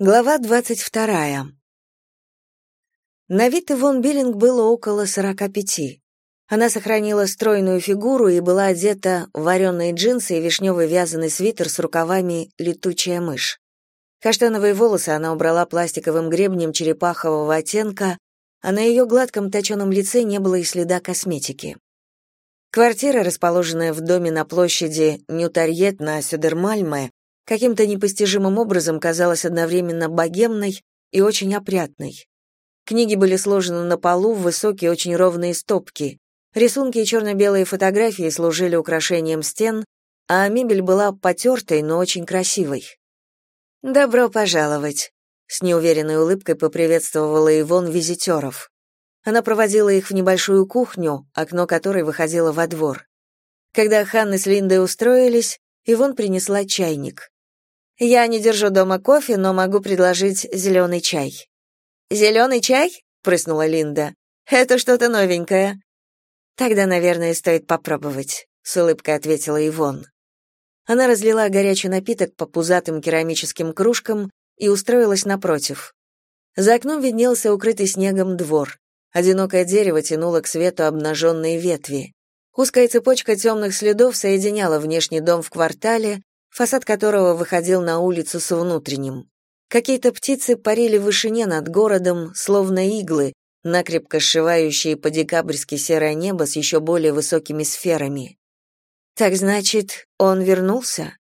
Глава двадцать вторая. На вид Ивон Биллинг было около сорока пяти. Она сохранила стройную фигуру и была одета в вареные джинсы и вишневый вязаный свитер с рукавами «летучая мышь». Каштановые волосы она убрала пластиковым гребнем черепахового оттенка, а на ее гладком точеном лице не было и следа косметики. Квартира, расположенная в доме на площади Ньютарьет на Сюдермальме, каким-то непостижимым образом казалась одновременно богемной и очень опрятной. Книги были сложены на полу в высокие очень ровные стопки. Рисунки и черно-белые фотографии служили украшением стен, а мебель была потертой, но очень красивой. «Добро пожаловать», — с неуверенной улыбкой поприветствовала Ивон визитеров. Она проводила их в небольшую кухню, окно которой выходило во двор. Когда Ханна с Линдой устроились, Ивон принесла чайник. Я не держу дома кофе, но могу предложить зеленый чай. «Зеленый чай? прыснула Линда. Это что-то новенькое. Тогда, наверное, стоит попробовать, с улыбкой ответила Ивон. Она разлила горячий напиток по пузатым керамическим кружкам и устроилась напротив. За окном виднелся укрытый снегом двор. Одинокое дерево тянуло к свету обнаженные ветви. Узкая цепочка темных следов соединяла внешний дом в квартале, фасад которого выходил на улицу с внутренним. Какие-то птицы парили в вышине над городом, словно иглы, накрепко сшивающие по-декабрьски серое небо с еще более высокими сферами. Так значит, он вернулся?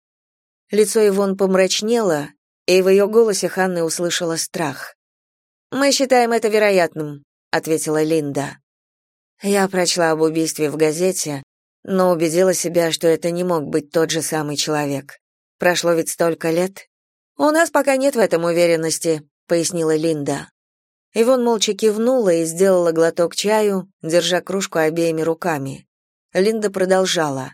Лицо Ивон помрачнело, и в ее голосе Ханна услышала страх. «Мы считаем это вероятным», — ответила Линда. Я прочла об убийстве в газете, но убедила себя, что это не мог быть тот же самый человек. Прошло ведь столько лет. У нас пока нет в этом уверенности, пояснила Линда. Ивон молча кивнула и сделала глоток чаю, держа кружку обеими руками. Линда продолжала.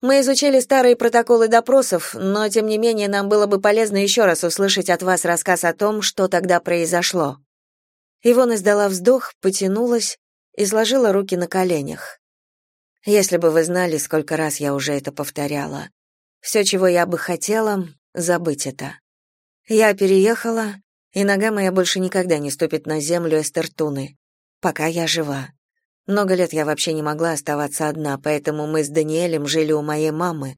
Мы изучили старые протоколы допросов, но тем не менее нам было бы полезно еще раз услышать от вас рассказ о том, что тогда произошло. Ивон издала вздох, потянулась и сложила руки на коленях. Если бы вы знали, сколько раз я уже это повторяла. Все, чего я бы хотела, забыть это. Я переехала, и нога моя больше никогда не ступит на землю Эстертуны, пока я жива. Много лет я вообще не могла оставаться одна, поэтому мы с Даниэлем жили у моей мамы.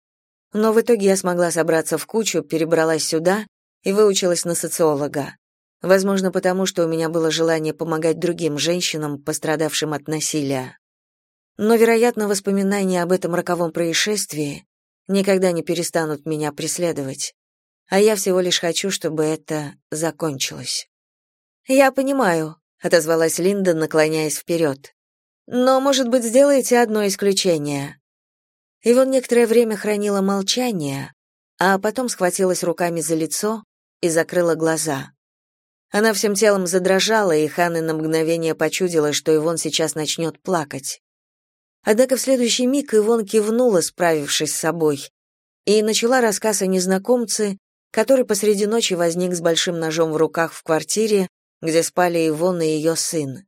Но в итоге я смогла собраться в кучу, перебралась сюда и выучилась на социолога. Возможно, потому что у меня было желание помогать другим женщинам, пострадавшим от насилия. Но, вероятно, воспоминания об этом роковом происшествии никогда не перестанут меня преследовать. А я всего лишь хочу, чтобы это закончилось. Я понимаю, отозвалась Линда, наклоняясь вперед. Но, может быть, сделаете одно исключение. Ивон некоторое время хранила молчание, а потом схватилась руками за лицо и закрыла глаза. Она всем телом задрожала, и Ханна на мгновение почудила, что Ивон сейчас начнет плакать. Однако в следующий миг Ивон кивнула, справившись с собой, и начала рассказ о незнакомце, который посреди ночи возник с большим ножом в руках в квартире, где спали Ивон и ее сын.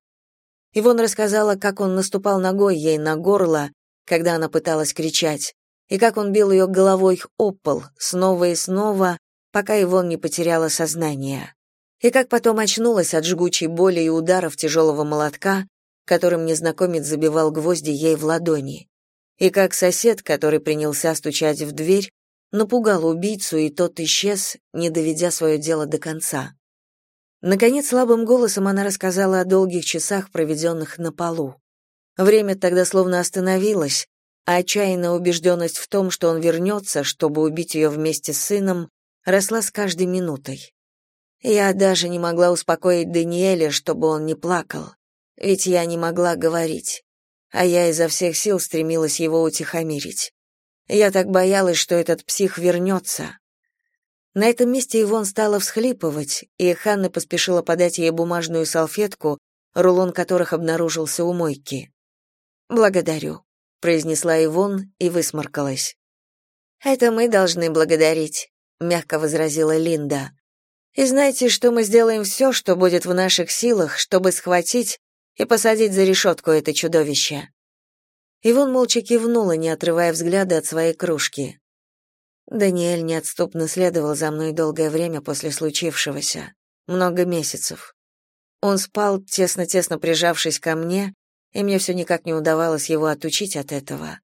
Ивон рассказала, как он наступал ногой ей на горло, когда она пыталась кричать, и как он бил ее головой об пол снова и снова, пока Ивон не потеряла сознание. И как потом очнулась от жгучей боли и ударов тяжелого молотка, которым незнакомец забивал гвозди ей в ладони, и как сосед, который принялся стучать в дверь, напугал убийцу, и тот исчез, не доведя свое дело до конца. Наконец, слабым голосом она рассказала о долгих часах, проведенных на полу. Время тогда словно остановилось, а отчаянная убежденность в том, что он вернется, чтобы убить ее вместе с сыном, росла с каждой минутой. Я даже не могла успокоить Даниэля, чтобы он не плакал ведь я не могла говорить, а я изо всех сил стремилась его утихомирить. Я так боялась, что этот псих вернется. На этом месте Ивон стала всхлипывать, и Ханна поспешила подать ей бумажную салфетку, рулон которых обнаружился у мойки. «Благодарю», — произнесла Ивон и высморкалась. «Это мы должны благодарить», — мягко возразила Линда. «И знаете, что мы сделаем все, что будет в наших силах, чтобы схватить и посадить за решетку это чудовище. Ивон молча кивнула, не отрывая взгляда от своей кружки. Даниэль неотступно следовал за мной долгое время после случившегося, много месяцев. Он спал, тесно-тесно прижавшись ко мне, и мне все никак не удавалось его отучить от этого.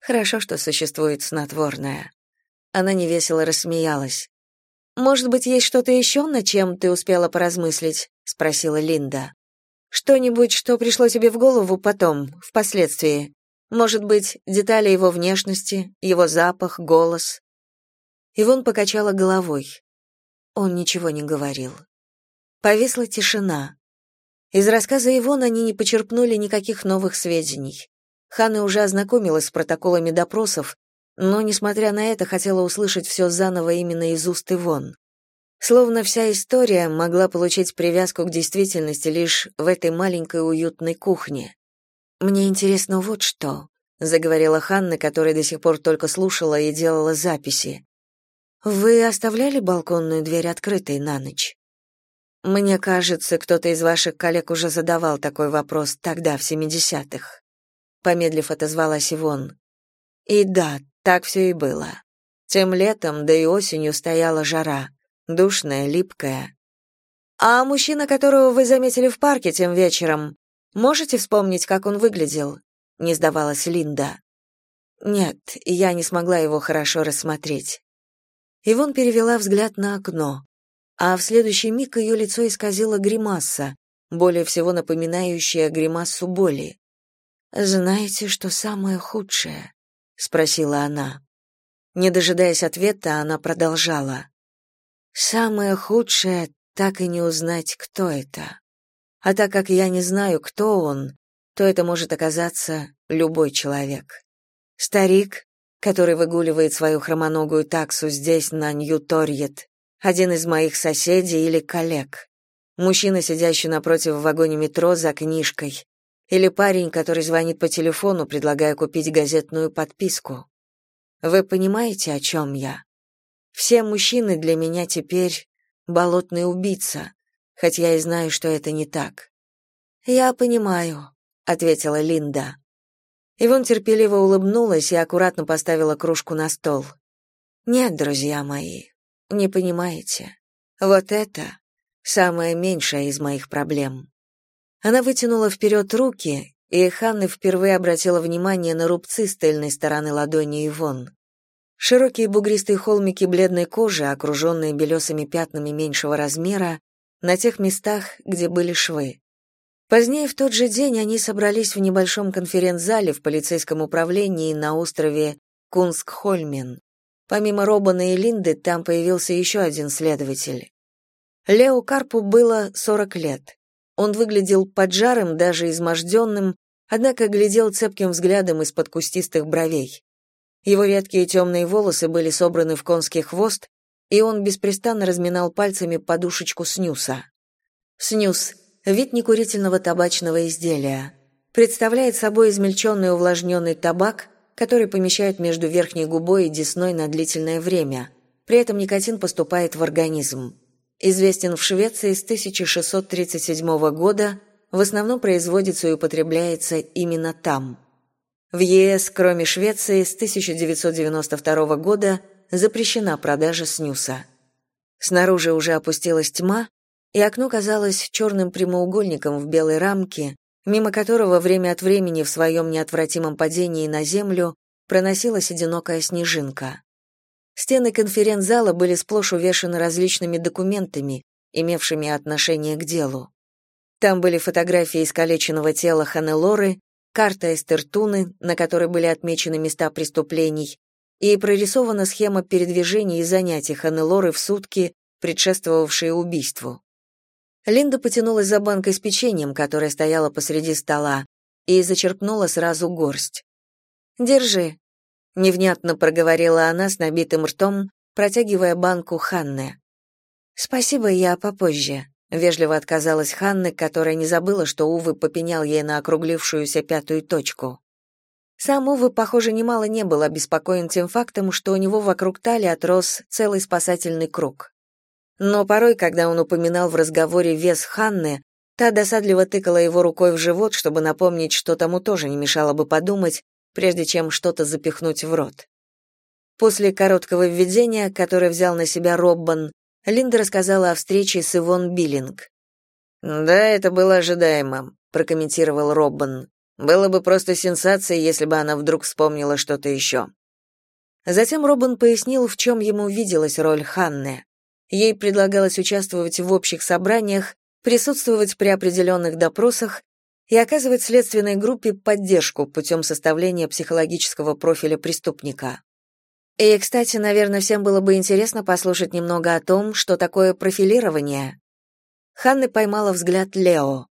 Хорошо, что существует снотворное. Она невесело рассмеялась. «Может быть, есть что-то еще, над чем ты успела поразмыслить?» — спросила Линда. «Что-нибудь, что пришло тебе в голову потом, впоследствии? Может быть, детали его внешности, его запах, голос?» Ивон покачала головой. Он ничего не говорил. Повисла тишина. Из рассказа Ивон они не почерпнули никаких новых сведений. Ханна уже ознакомилась с протоколами допросов, но, несмотря на это, хотела услышать все заново именно из уст Ивон. Словно вся история могла получить привязку к действительности лишь в этой маленькой уютной кухне. «Мне интересно вот что», — заговорила Ханна, которая до сих пор только слушала и делала записи. «Вы оставляли балконную дверь открытой на ночь?» «Мне кажется, кто-то из ваших коллег уже задавал такой вопрос тогда, в семидесятых», — помедлив отозвалась Ивон. «И да, так все и было. Тем летом, да и осенью стояла жара, душная, липкая. А мужчина, которого вы заметили в парке тем вечером, можете вспомнить, как он выглядел? Не сдавалась Линда. Нет, я не смогла его хорошо рассмотреть. Ивон перевела взгляд на окно, а в следующий миг ее лицо исказило гримаса, более всего напоминающая гримасу боли. Знаете, что самое худшее? спросила она. Не дожидаясь ответа, она продолжала: Самое худшее так и не узнать, кто это. А так как я не знаю, кто он, то это может оказаться любой человек. Старик, который выгуливает свою хромоногую таксу здесь, на Нью-Торьет, один из моих соседей или коллег. Мужчина, сидящий напротив в вагоне метро за книжкой, или парень, который звонит по телефону, предлагая купить газетную подписку. Вы понимаете, о чем я? Все мужчины для меня теперь болотный убийца, хоть я и знаю, что это не так. Я понимаю, ответила Линда. Ивон терпеливо улыбнулась и аккуратно поставила кружку на стол. Нет, друзья мои, не понимаете. Вот это самое меньшее из моих проблем. Она вытянула вперед руки, и Ханна впервые обратила внимание на рубцы с тыльной стороны ладони Ивон. Широкие бугристые холмики бледной кожи, окруженные белесыми пятнами меньшего размера, на тех местах, где были швы. Позднее в тот же день они собрались в небольшом конференц-зале в полицейском управлении на острове Кунскхольмен. Помимо Робана и Линды, там появился еще один следователь. Лео Карпу было 40 лет. Он выглядел поджарым, даже изможденным, однако глядел цепким взглядом из-под кустистых бровей. Его редкие темные волосы были собраны в конский хвост, и он беспрестанно разминал пальцами подушечку снюса. Снюс — вид некурительного табачного изделия. Представляет собой измельченный увлажненный табак, который помещают между верхней губой и десной на длительное время. При этом никотин поступает в организм известен в Швеции с 1637 года, в основном производится и употребляется именно там. В ЕС, кроме Швеции, с 1992 года запрещена продажа снюса. Снаружи уже опустилась тьма, и окно казалось черным прямоугольником в белой рамке, мимо которого время от времени в своем неотвратимом падении на землю проносилась одинокая снежинка. Стены конференц-зала были сплошь увешаны различными документами, имевшими отношение к делу. Там были фотографии искалеченного тела Ханелоры, карта Эстертуны, на которой были отмечены места преступлений, и прорисована схема передвижений и занятий Ханелоры в сутки, предшествовавшие убийству. Линда потянулась за банкой с печеньем, которая стояла посреди стола, и зачерпнула сразу горсть. «Держи», невнятно проговорила она с набитым ртом, протягивая банку Ханне. Спасибо, я попозже, вежливо отказалась Ханны, которая не забыла, что Увы попенял ей на округлившуюся пятую точку. Сам Увы, похоже, немало не был обеспокоен тем фактом, что у него вокруг талии отрос целый спасательный круг. Но порой, когда он упоминал в разговоре вес Ханны, та досадливо тыкала его рукой в живот, чтобы напомнить, что тому тоже не мешало бы подумать, прежде чем что-то запихнуть в рот. После короткого введения, которое взял на себя Роббан, Линда рассказала о встрече с Ивон Биллинг. «Да, это было ожидаемо», — прокомментировал Роббан. «Было бы просто сенсацией, если бы она вдруг вспомнила что-то еще». Затем Роббан пояснил, в чем ему виделась роль Ханны. Ей предлагалось участвовать в общих собраниях, присутствовать при определенных допросах и оказывать следственной группе поддержку путем составления психологического профиля преступника. И, кстати, наверное, всем было бы интересно послушать немного о том, что такое профилирование. Ханна поймала взгляд Лео.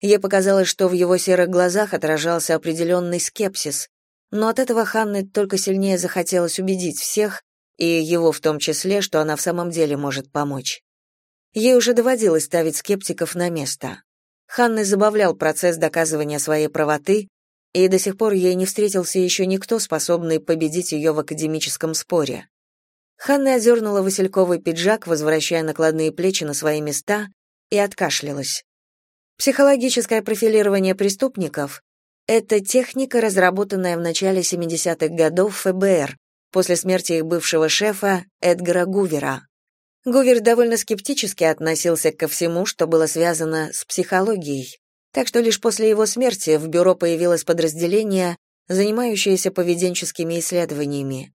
Ей показалось, что в его серых глазах отражался определенный скепсис, но от этого Ханны только сильнее захотелось убедить всех, и его в том числе, что она в самом деле может помочь. Ей уже доводилось ставить скептиков на место. Ханны забавлял процесс доказывания своей правоты, и до сих пор ей не встретился еще никто, способный победить ее в академическом споре. Ханна одернула васильковый пиджак, возвращая накладные плечи на свои места, и откашлялась. Психологическое профилирование преступников — это техника, разработанная в начале 70-х годов ФБР, после смерти их бывшего шефа Эдгара Гувера. Гувер довольно скептически относился ко всему, что было связано с психологией, так что лишь после его смерти в бюро появилось подразделение, занимающееся поведенческими исследованиями.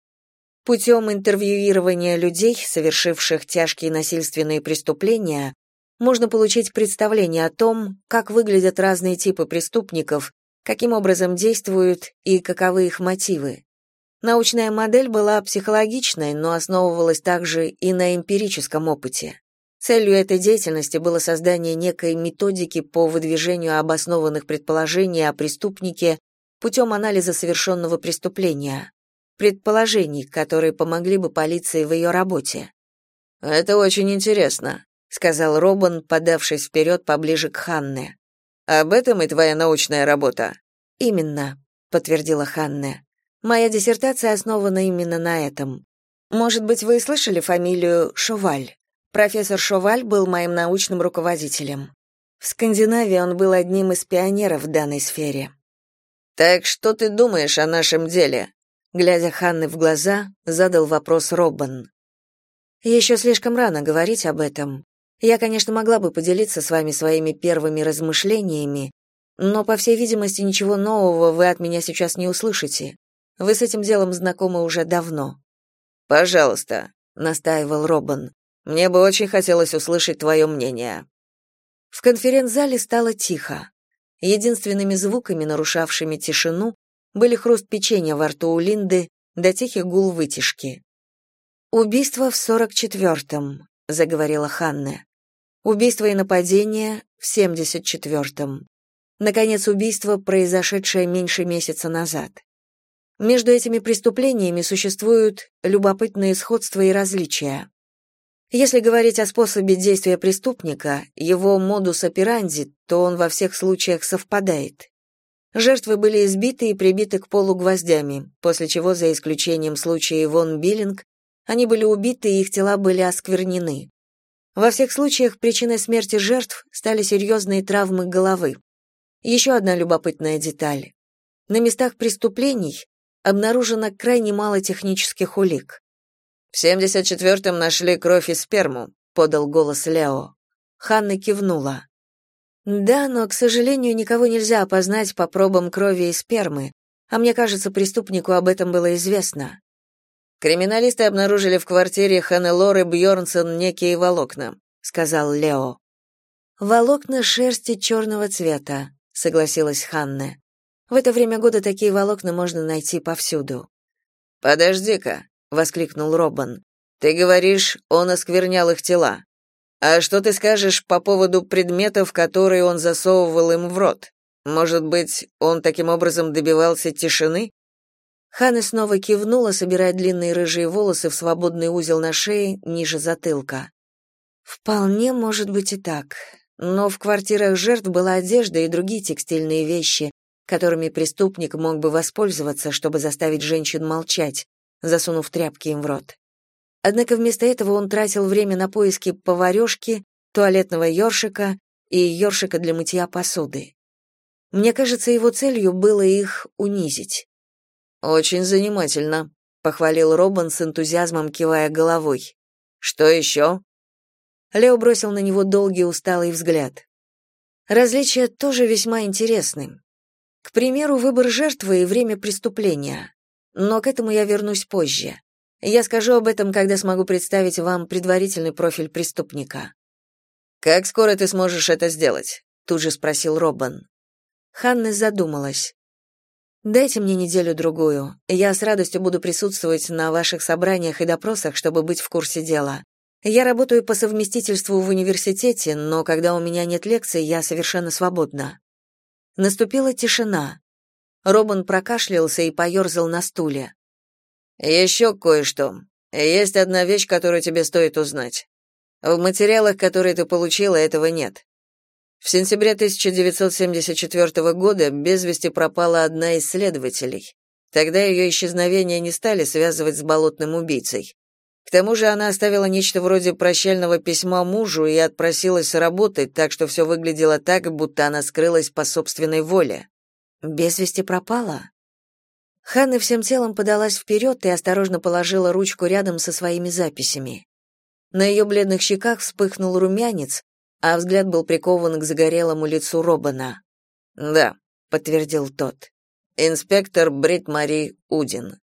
Путем интервьюирования людей, совершивших тяжкие насильственные преступления, можно получить представление о том, как выглядят разные типы преступников, каким образом действуют и каковы их мотивы. Научная модель была психологичной, но основывалась также и на эмпирическом опыте. Целью этой деятельности было создание некой методики по выдвижению обоснованных предположений о преступнике путем анализа совершенного преступления, предположений, которые помогли бы полиции в ее работе. «Это очень интересно», — сказал Робан, подавшись вперед поближе к Ханне. «Об этом и твоя научная работа?» «Именно», — подтвердила Ханне. Моя диссертация основана именно на этом. Может быть, вы слышали фамилию Шоваль? Профессор Шоваль был моим научным руководителем. В Скандинавии он был одним из пионеров в данной сфере. Так что ты думаешь о нашем деле? Глядя Ханны в глаза, задал вопрос Робан. «Еще слишком рано говорить об этом. Я, конечно, могла бы поделиться с вами своими первыми размышлениями, но, по всей видимости, ничего нового вы от меня сейчас не услышите. Вы с этим делом знакомы уже давно. Пожалуйста, настаивал Робин. Мне бы очень хотелось услышать твое мнение. В конференц-зале стало тихо. Единственными звуками, нарушавшими тишину, были хруст печенья во рту у Линды да тихий гул вытяжки. «Убийство в сорок четвертом», — заговорила Ханна. «Убийство и нападение в семьдесят четвертом. Наконец, убийство, произошедшее меньше месяца назад. Между этими преступлениями существуют любопытные сходства и различия. Если говорить о способе действия преступника, его модус операнди, то он во всех случаях совпадает. Жертвы были избиты и прибиты к полу гвоздями, после чего, за исключением случая Ивон Биллинг, они были убиты и их тела были осквернены. Во всех случаях причиной смерти жертв стали серьезные травмы головы. Еще одна любопытная деталь. На местах преступлений обнаружено крайне мало технических улик. В 74-м нашли кровь и сперму, подал голос Лео. Ханна кивнула. Да, но, к сожалению, никого нельзя опознать по пробам крови и спермы, а мне кажется, преступнику об этом было известно. Криминалисты обнаружили в квартире Ханнелоры Бьорнсон некие волокна, сказал Лео. Волокна шерсти черного цвета, согласилась Ханна. В это время года такие волокна можно найти повсюду. Подожди-ка, воскликнул Робан. Ты говоришь, он осквернял их тела. А что ты скажешь по поводу предметов, которые он засовывал им в рот? Может быть, он таким образом добивался тишины? Ханна снова кивнула, собирая длинные рыжие волосы в свободный узел на шее ниже затылка. Вполне может быть и так. Но в квартирах жертв была одежда и другие текстильные вещи, которыми преступник мог бы воспользоваться, чтобы заставить женщин молчать, засунув тряпки им в рот. Однако вместо этого он тратил время на поиски поварёшки, туалетного ёршика и ёршика для мытья посуды. Мне кажется, его целью было их унизить. Очень занимательно, похвалил Робин с энтузиазмом кивая головой. Что еще?» Лео бросил на него долгий усталый взгляд. Различия тоже весьма интересны. К примеру, выбор жертвы и время преступления. Но к этому я вернусь позже. Я скажу об этом, когда смогу представить вам предварительный профиль преступника. Как скоро ты сможешь это сделать? тут же спросил Робан. Ханна задумалась. Дайте мне неделю-другую. Я с радостью буду присутствовать на ваших собраниях и допросах, чтобы быть в курсе дела. Я работаю по совместительству в университете, но когда у меня нет лекций, я совершенно свободна. Наступила тишина. Робин прокашлялся и поерзал на стуле. «Еще кое-что. Есть одна вещь, которую тебе стоит узнать. В материалах, которые ты получила, этого нет. В сентябре 1974 года без вести пропала одна из следователей. Тогда ее исчезновение не стали связывать с болотным убийцей. К тому же она оставила нечто вроде прощального письма мужу и отпросилась работать, так что все выглядело так, будто она скрылась по собственной воле. Без вести пропала? Ханна всем телом подалась вперед и осторожно положила ручку рядом со своими записями. На ее бледных щеках вспыхнул румянец, а взгляд был прикован к загорелому лицу Робана. «Да», — подтвердил тот. «Инспектор Брит Мари Удин».